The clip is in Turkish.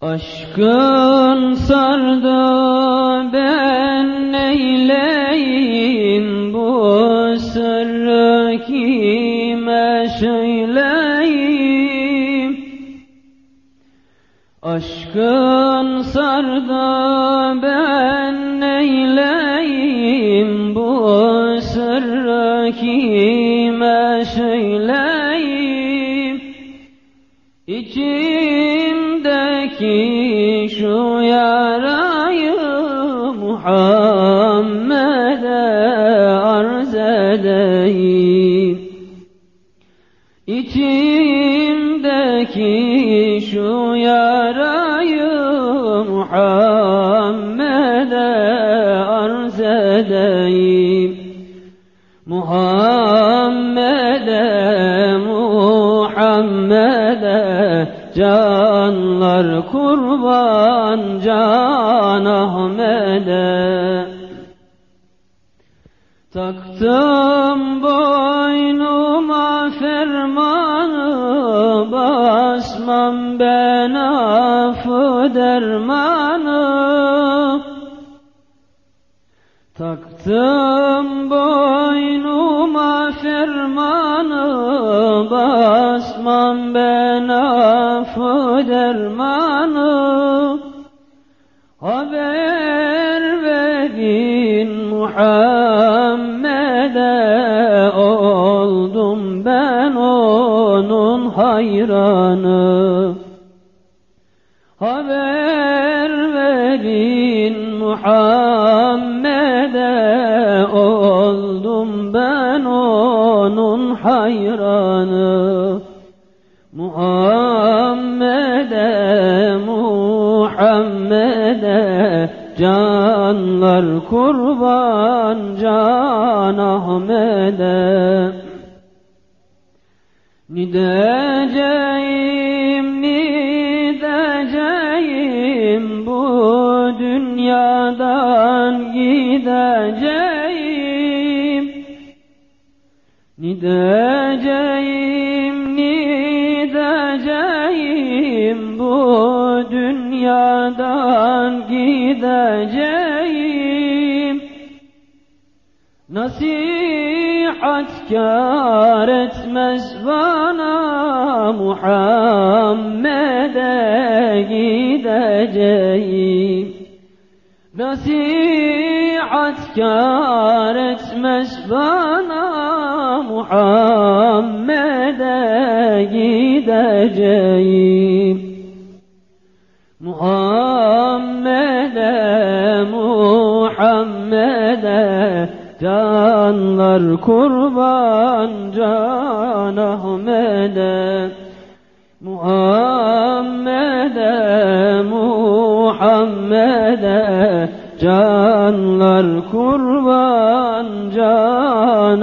Aşkın sardı ben neyleyim bu sırrı kime söyleyeyim Aşkın sardı ben neyleyim bu sırrı kime söyleyeyim İçimdeki şu yarayı Muhammed'e arz edeyim. İçimdeki şu yarayı Muhammed'e arz edeyim. Muhammed'e Muhammed'e canlar kurban can Ahmet'e. Taktım boynuma fermanı basmam ben affı dermanı Taktım boynuma fermanı basmam ben affı dermanı. Haber verin Muhammed'e oldum ben onun hayranı. Haber verin Muhammed'e Muhammed'e canlar kurban can Ahmet'e. Nideceğim, nideceğim bu dünyadan gideceğim Nideceğim, nideceğim bu dünyadan gideceğim. Nasihat kâr etmez bana Muhammed'e gideceğim. Nasihat kâr etmez bana Muhammed'e gideceğim Muhammed'e Muhammed'e canlar kurban can Ahmet'e. Muhammed'e Muhammed'e canlar kurban can